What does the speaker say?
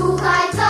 bye